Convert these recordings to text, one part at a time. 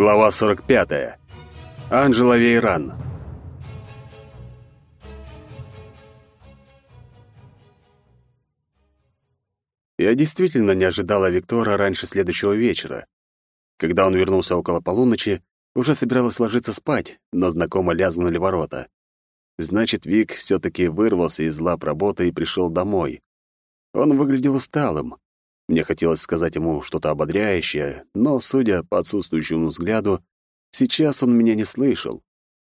Глава 45. Анжела Вейран. Я действительно не ожидала Виктора раньше следующего вечера. Когда он вернулся около полуночи, уже собиралась ложиться спать, но знакомо лязгнули ворота. Значит, Вик все таки вырвался из лап работы и пришел домой. Он выглядел усталым. Мне хотелось сказать ему что-то ободряющее, но, судя по отсутствующему взгляду, сейчас он меня не слышал.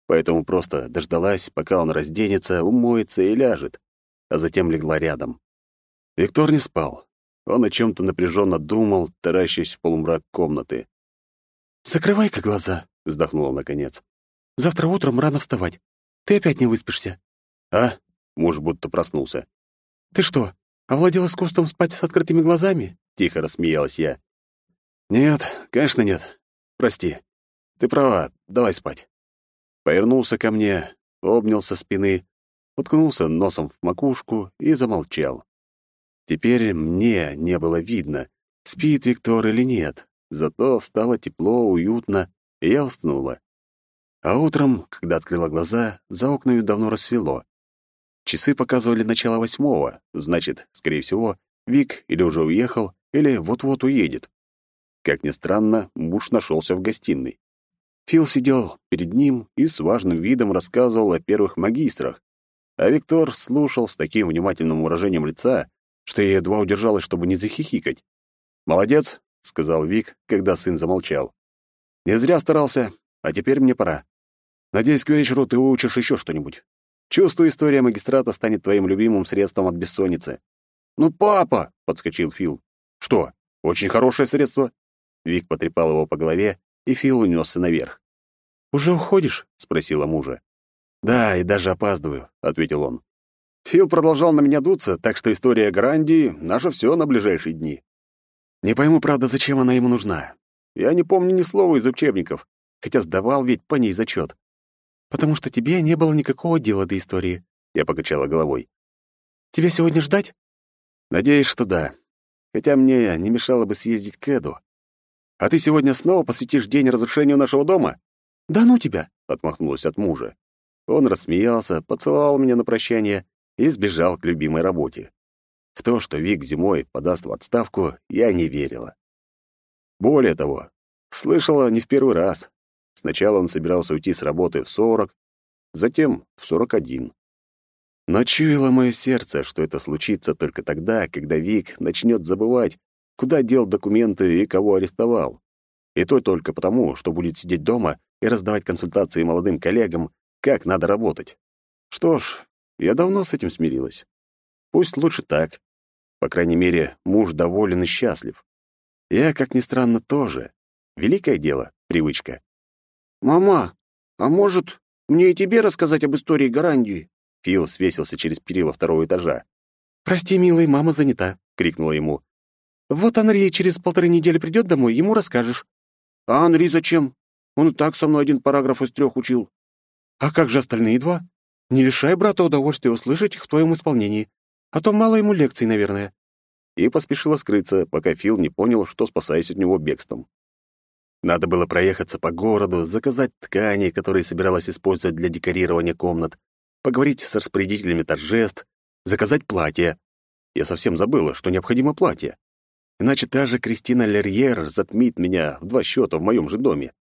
Поэтому просто дождалась, пока он разденется, умоется и ляжет, а затем легла рядом. Виктор не спал. Он о чем то напряженно думал, таращась в полумрак комнаты. «Закрывай-ка глаза», — вздохнула наконец. «Завтра утром рано вставать. Ты опять не выспишься». «А?» — муж будто проснулся. «Ты что, Овладел искусством спать с открытыми глазами?» — тихо рассмеялась я. «Нет, конечно нет. Прости. Ты права, давай спать». Повернулся ко мне, обнял со спины, уткнулся носом в макушку и замолчал. Теперь мне не было видно, спит Виктор или нет, зато стало тепло, уютно, и я уснула. А утром, когда открыла глаза, за окнами давно рассвело. Часы показывали начало восьмого, значит, скорее всего, Вик или уже уехал, или вот-вот уедет. Как ни странно, муж нашелся в гостиной. Фил сидел перед ним и с важным видом рассказывал о первых магистрах, а Виктор слушал с таким внимательным выражением лица, что я едва удержалась, чтобы не захихикать. «Молодец», — сказал Вик, когда сын замолчал. «Не зря старался, а теперь мне пора. Надеюсь, к вечеру ты выучишь еще что-нибудь. Чувствую, история магистрата станет твоим любимым средством от бессонницы. Ну, папа, подскочил Фил. Что? Очень хорошее средство. Вик потрепал его по голове, и Фил унесся наверх. Уже уходишь? спросила мужа. Да, и даже опаздываю, ответил он. Фил продолжал на меня дуться, так что история Гранди — наше все на ближайшие дни. Не пойму, правда, зачем она ему нужна. Я не помню ни слова из учебников, хотя сдавал ведь по ней зачет потому что тебе не было никакого дела до истории», — я покачала головой. «Тебя сегодня ждать?» «Надеюсь, что да. Хотя мне не мешало бы съездить к Эду. А ты сегодня снова посвятишь день разрушению нашего дома?» «Да ну тебя!» — отмахнулась от мужа. Он рассмеялся, поцеловал меня на прощание и сбежал к любимой работе. В то, что Вик зимой подаст в отставку, я не верила. Более того, слышала не в первый раз. Сначала он собирался уйти с работы в 40, затем в 41. Но чуяло мое сердце, что это случится только тогда, когда Вик начнет забывать, куда дел документы и кого арестовал. И то только потому, что будет сидеть дома и раздавать консультации молодым коллегам, как надо работать. Что ж, я давно с этим смирилась. Пусть лучше так. По крайней мере, муж доволен и счастлив. Я, как ни странно, тоже. Великое дело — привычка. «Мама, а может, мне и тебе рассказать об истории Гарандии?» Фил свесился через перила второго этажа. «Прости, милый, мама занята», — крикнула ему. «Вот Анри через полторы недели придет домой, ему расскажешь». «А Анри зачем? Он и так со мной один параграф из трех учил». «А как же остальные два? Не лишай брата удовольствия услышать их в твоем исполнении, а то мало ему лекций, наверное». И поспешила скрыться, пока Фил не понял, что спасаясь от него бегством. Надо было проехаться по городу, заказать ткани, которые собиралась использовать для декорирования комнат, поговорить с распорядителями торжеств, заказать платье. Я совсем забыла, что необходимо платье. Иначе та же Кристина Лерьер затмит меня в два счета в моем же доме.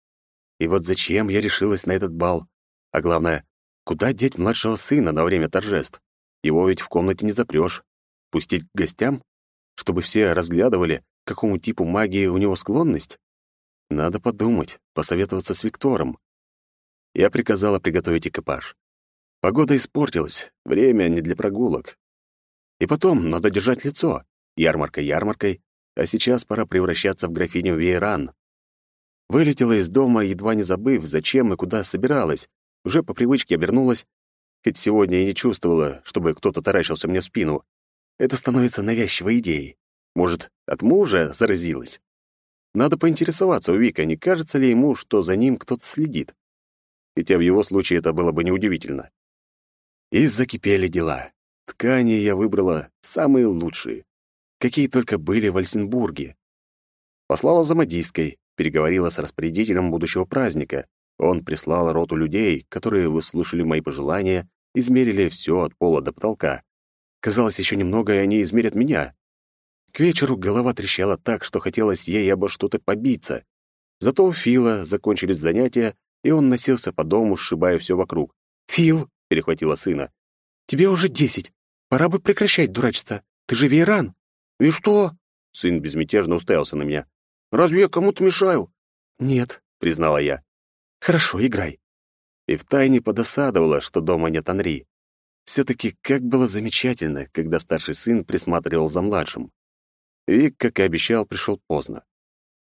И вот зачем я решилась на этот бал? А главное, куда деть младшего сына на время торжеств? Его ведь в комнате не запрёшь. Пустить к гостям? Чтобы все разглядывали, к какому типу магии у него склонность? Надо подумать, посоветоваться с Виктором. Я приказала приготовить экипаж. Погода испортилась, время не для прогулок. И потом надо держать лицо. Ярмарка ярмаркой, а сейчас пора превращаться в графиню Вейран. Вылетела из дома, едва не забыв, зачем и куда собиралась. Уже по привычке обернулась, хоть сегодня и не чувствовала, чтобы кто-то таращился мне в спину. Это становится навязчивой идеей. Может, от мужа заразилась? Надо поинтересоваться у Вика, не кажется ли ему, что за ним кто-то следит. Хотя в его случае это было бы неудивительно. И закипели дела. Ткани я выбрала самые лучшие, какие только были в Альсенбурге. Послала за модисткой, переговорила с распорядителем будущего праздника. Он прислал роту людей, которые выслушали мои пожелания, измерили все от пола до потолка. Казалось, еще немного, и они измерят меня. К вечеру голова трещала так, что хотелось ей обо что-то побиться. Зато у Фила закончились занятия, и он носился по дому, сшибая все вокруг. «Фил!» — перехватила сына. «Тебе уже десять. Пора бы прекращать дурачиться. Ты же Вейран!» «И что?» — сын безмятежно уставился на меня. «Разве я кому-то мешаю?» «Нет», — признала я. «Хорошо, играй». И втайне подосадовала, что дома нет Анри. Все-таки как было замечательно, когда старший сын присматривал за младшим. Вик, как и обещал, пришел поздно.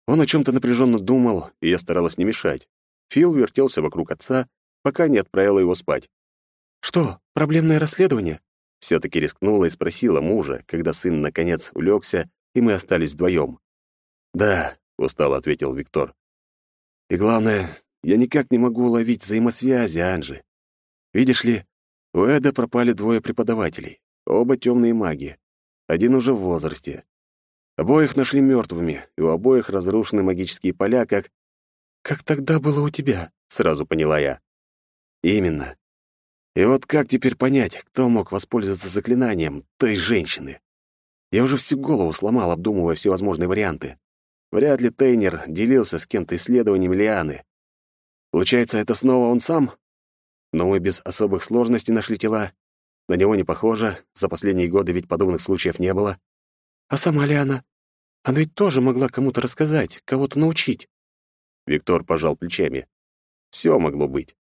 Он о чем-то напряженно думал, и я старалась не мешать. Фил вертелся вокруг отца, пока не отправила его спать. «Что, проблемное расследование?» Все-таки рискнула и спросила мужа, когда сын наконец улегся, и мы остались вдвоем. «Да», — устало ответил Виктор. «И главное, я никак не могу уловить взаимосвязи, Анжи. Видишь ли, у Эда пропали двое преподавателей, оба темные маги. Один уже в возрасте. Обоих нашли мертвыми, и у обоих разрушены магические поля, как... «Как тогда было у тебя?» — сразу поняла я. «Именно. И вот как теперь понять, кто мог воспользоваться заклинанием той женщины? Я уже всю голову сломал, обдумывая всевозможные варианты. Вряд ли Тейнер делился с кем-то исследованием Лианы. Получается, это снова он сам? Но мы без особых сложностей нашли тела. На него не похоже, за последние годы ведь подобных случаев не было. А сама Лиана? Она ведь тоже могла кому-то рассказать, кого-то научить. Виктор пожал плечами. Все могло быть.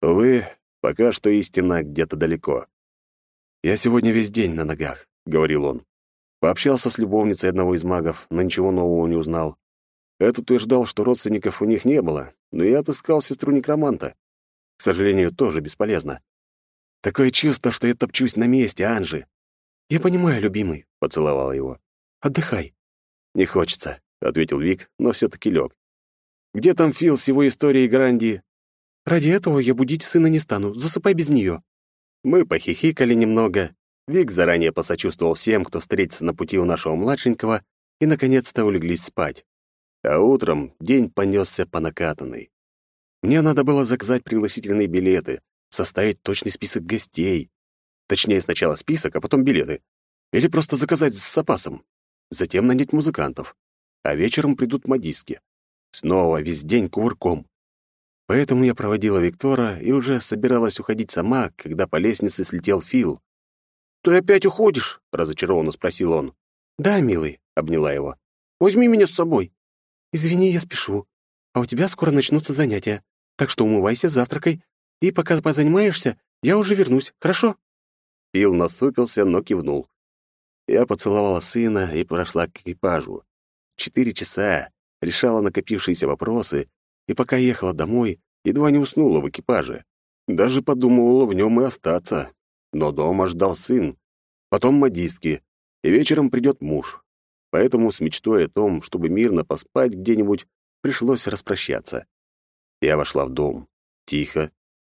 Увы, пока что истина где-то далеко. «Я сегодня весь день на ногах», — говорил он. Пообщался с любовницей одного из магов, но ничего нового не узнал. Этот утверждал, что родственников у них не было, но я отыскал сестру некроманта. К сожалению, тоже бесполезно. Такое чувство, что я топчусь на месте, Анжи. «Я понимаю, любимый», — поцеловала его. «Отдыхай». «Не хочется», — ответил Вик, но все таки лег. «Где там Фил с его историей Гранди?» «Ради этого я будить сына не стану. Засыпай без нее». Мы похихикали немного. Вик заранее посочувствовал всем, кто встретится на пути у нашего младшенького, и, наконец-то, улеглись спать. А утром день понесся по накатанной. Мне надо было заказать пригласительные билеты, составить точный список гостей. Точнее, сначала список, а потом билеты. Или просто заказать с запасом. Затем нанять музыкантов. А вечером придут модистки. Снова весь день кувырком. Поэтому я проводила Виктора и уже собиралась уходить сама, когда по лестнице слетел Фил. «Ты опять уходишь?» — разочарованно спросил он. «Да, милый», — обняла его. «Возьми меня с собой». «Извини, я спешу. А у тебя скоро начнутся занятия. Так что умывайся, завтракай, и пока позанимаешься, я уже вернусь, хорошо?» Фил насупился, но кивнул. Я поцеловала сына и прошла к экипажу. Четыре часа, решала накопившиеся вопросы, и пока ехала домой, едва не уснула в экипаже. Даже подумывала в нем и остаться. Но дома ждал сын, потом модистки, и вечером придет муж. Поэтому с мечтой о том, чтобы мирно поспать где-нибудь, пришлось распрощаться. Я вошла в дом. Тихо.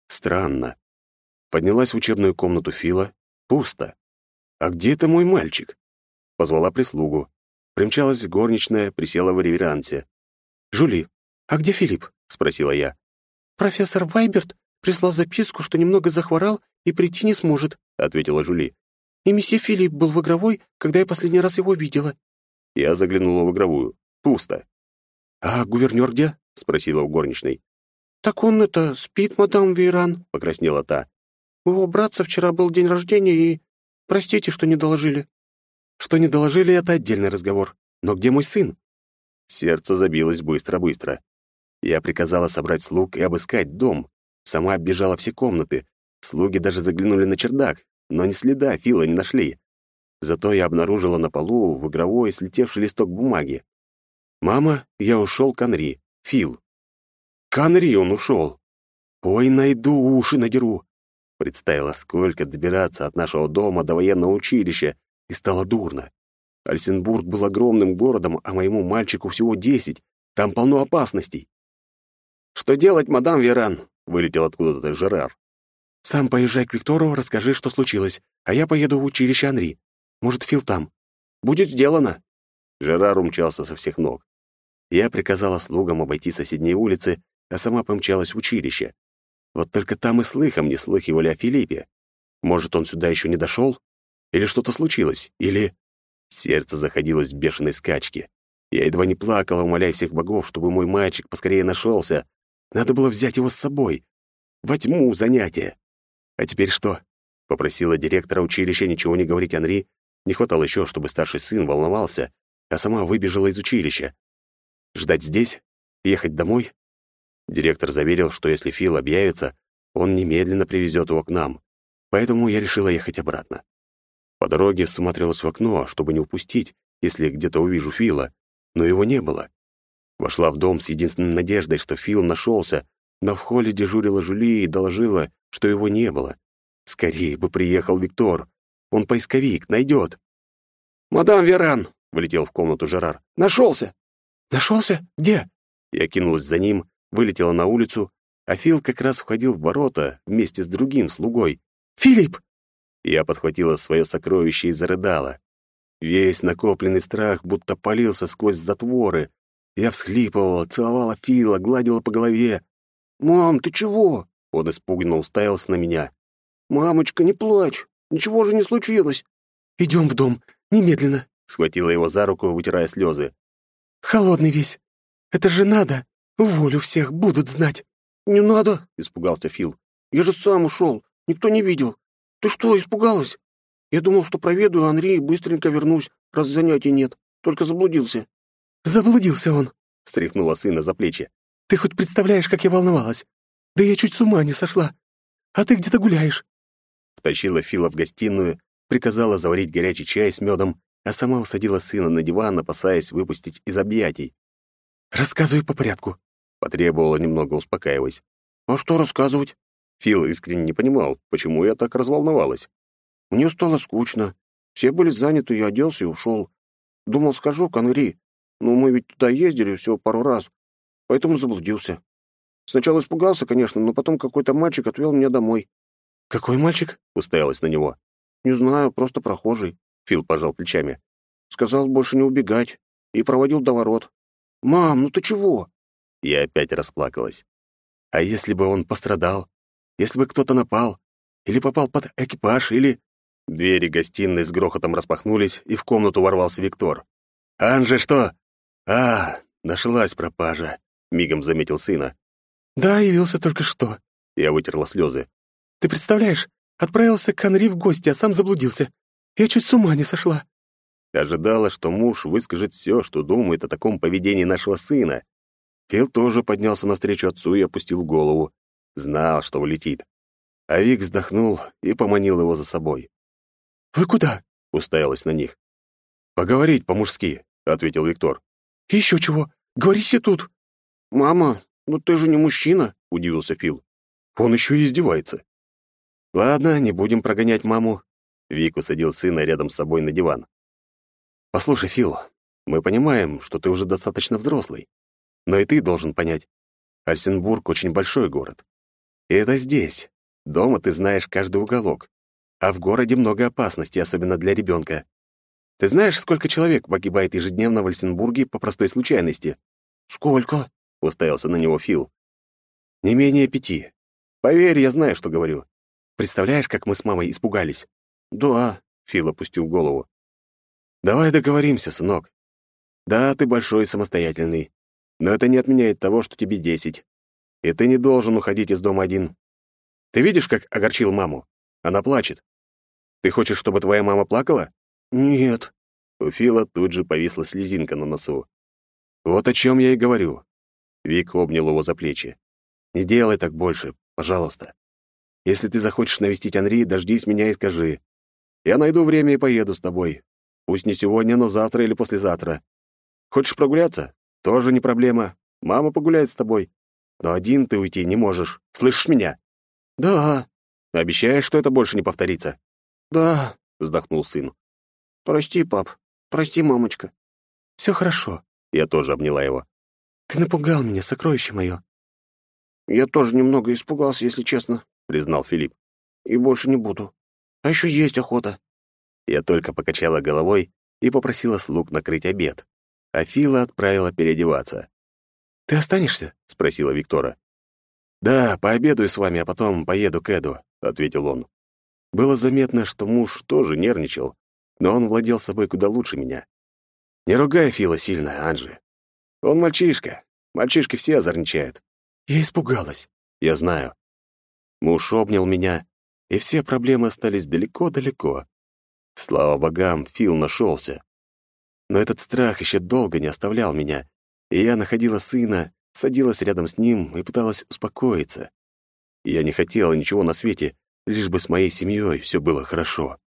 Странно. Поднялась в учебную комнату Фила. Пусто. «А где это мой мальчик?» Позвала прислугу. Примчалась горничная, присела в реверансе. «Жули, а где Филипп?» — спросила я. «Профессор Вайберт прислал записку, что немного захворал и прийти не сможет», — ответила Жули. «И месье Филипп был в игровой, когда я последний раз его видела». Я заглянула в игровую. Пусто. «А гувернёр где?» — спросила у горничной. «Так он это, спит, мадам Вейран», — покраснела та. «У его братца вчера был день рождения, и... Простите, что не доложили». Что не доложили, это отдельный разговор. Но где мой сын? Сердце забилось быстро-быстро. Я приказала собрать слуг и обыскать дом. Сама оббежала все комнаты. Слуги даже заглянули на чердак, но ни следа Фила не нашли. Зато я обнаружила на полу в игровой слетевший листок бумаги. «Мама, я ушел к Анри. Фил». «К Анри он ушел. Ой, найду, уши надеру». Представила, сколько добираться от нашего дома до военного училища, и стало дурно. Альсенбург был огромным городом, а моему мальчику всего десять. Там полно опасностей. «Что делать, мадам Веран?» — вылетел откуда-то Жерар. «Сам поезжай к Виктору, расскажи, что случилось, а я поеду в училище Анри. Может, Фил там. Будет сделано». Жерар умчался со всех ног. Я приказала слугам обойти соседние улицы, а сама помчалась в училище. Вот только там и слыхом не слыхивали о Филиппе. Может, он сюда еще не дошел? Или что-то случилось? Или... Сердце заходилось в бешеной скачке. Я едва не плакала, умоляя всех богов, чтобы мой мальчик поскорее нашелся. Надо было взять его с собой. Во тьму занятия. А теперь что? Попросила директора училища ничего не говорить Анри. Не хватало еще, чтобы старший сын волновался, а сама выбежала из училища. Ждать здесь? Ехать домой? Директор заверил, что если Фил объявится, он немедленно привезет его к нам. Поэтому я решила ехать обратно. По дороге смотрелась в окно, чтобы не упустить, если где-то увижу Фила, но его не было. Вошла в дом с единственной надеждой, что Фил нашелся, но в холле дежурила Жули и доложила, что его не было. Скорее бы приехал Виктор. Он поисковик, найдет. «Мадам Веран!» — влетел в комнату Жерар. «Нашелся!» «Нашелся? Где?» Я кинулась за ним, вылетела на улицу, а Фил как раз входил в ворота вместе с другим слугой. «Филипп!» Я подхватила свое сокровище и зарыдала. Весь накопленный страх будто полился сквозь затворы. Я всхлипывала, целовала Фила, гладила по голове. «Мам, ты чего?» Он испуганно уставился на меня. «Мамочка, не плачь. Ничего же не случилось». «Идем в дом. Немедленно!» Схватила его за руку, вытирая слезы. «Холодный весь. Это же надо. Волю всех будут знать». «Не надо», — испугался Фил. «Я же сам ушел. Никто не видел. Ты что, испугалась? Я думал, что проведу Анри и быстренько вернусь, раз занятий нет. Только заблудился». «Заблудился он», — встряхнула сына за плечи. «Ты хоть представляешь, как я волновалась? Да я чуть с ума не сошла. А ты где-то гуляешь». Втащила Фила в гостиную, приказала заварить горячий чай с медом, а сама усадила сына на диван, опасаясь выпустить из объятий. «Рассказывай по порядку», — потребовала, немного успокаиваясь. «А что рассказывать?» Фил искренне не понимал, почему я так разволновалась. «Мне стало скучно. Все были заняты, я оделся и ушел. Думал, схожу к Анри. Но мы ведь туда ездили всего пару раз, поэтому заблудился. Сначала испугался, конечно, но потом какой-то мальчик отвел меня домой». «Какой мальчик?» — уставилась на него. «Не знаю, просто прохожий». Фил пожал плечами. «Сказал больше не убегать. И проводил до ворот. Мам, ну ты чего?» Я опять расплакалась. А если бы он пострадал? Если бы кто-то напал? Или попал под экипаж? Или... Двери гостиной с грохотом распахнулись, и в комнату ворвался Виктор. «Анже, что?» «А, нашлась пропажа», — мигом заметил сына. «Да, явился только что». Я вытерла слезы. «Ты представляешь, отправился к Анри в гости, а сам заблудился. Я чуть с ума не сошла. Ожидала, что муж выскажет все, что думает о таком поведении нашего сына. Фил тоже поднялся навстречу отцу и опустил голову. Знал, что улетит. А Вик вздохнул и поманил его за собой. «Вы куда?» — уставилась на них. «Поговорить по-мужски», — ответил Виктор. «Еще чего? Говорите тут». «Мама, ну ты же не мужчина», — удивился Фил. «Он еще и издевается». «Ладно, не будем прогонять маму. Вик усадил сына рядом с собой на диван. «Послушай, Фил, мы понимаем, что ты уже достаточно взрослый. Но и ты должен понять, Альсенбург — очень большой город. И это здесь. Дома ты знаешь каждый уголок. А в городе много опасностей, особенно для ребенка. Ты знаешь, сколько человек погибает ежедневно в Альсенбурге по простой случайности?» «Сколько?» — уставился на него Фил. «Не менее пяти. Поверь, я знаю, что говорю. Представляешь, как мы с мамой испугались?» «Да», — Фил опустил голову. «Давай договоримся, сынок. Да, ты большой и самостоятельный, но это не отменяет того, что тебе десять. И ты не должен уходить из дома один. Ты видишь, как огорчил маму? Она плачет. Ты хочешь, чтобы твоя мама плакала? Нет. У Фила тут же повисла слезинка на носу. Вот о чем я и говорю. Вик обнял его за плечи. Не делай так больше, пожалуйста. Если ты захочешь навестить Анри, дождись меня и скажи. Я найду время и поеду с тобой. Пусть не сегодня, но завтра или послезавтра. Хочешь прогуляться? Тоже не проблема. Мама погуляет с тобой. Но один ты уйти не можешь. Слышишь меня? Да. Обещаешь, что это больше не повторится? Да, вздохнул сын. Прости, пап. Прости, мамочка. Все хорошо. Я тоже обняла его. Ты напугал меня, сокровище мое. Я тоже немного испугался, если честно, признал Филипп. И больше не буду. А еще есть охота. Я только покачала головой и попросила слуг накрыть обед. А Фила отправила переодеваться. «Ты останешься?» — спросила Виктора. «Да, пообедаю с вами, а потом поеду к Эду», — ответил он. Было заметно, что муж тоже нервничал, но он владел собой куда лучше меня. «Не ругай Фила сильно, Анжи. Он мальчишка. Мальчишки все озорничают». «Я испугалась». «Я знаю». Муж обнял меня, и все проблемы остались далеко-далеко. Слава богам, Фил нашелся. Но этот страх еще долго не оставлял меня, и я находила сына, садилась рядом с ним и пыталась успокоиться. Я не хотела ничего на свете, лишь бы с моей семьей все было хорошо.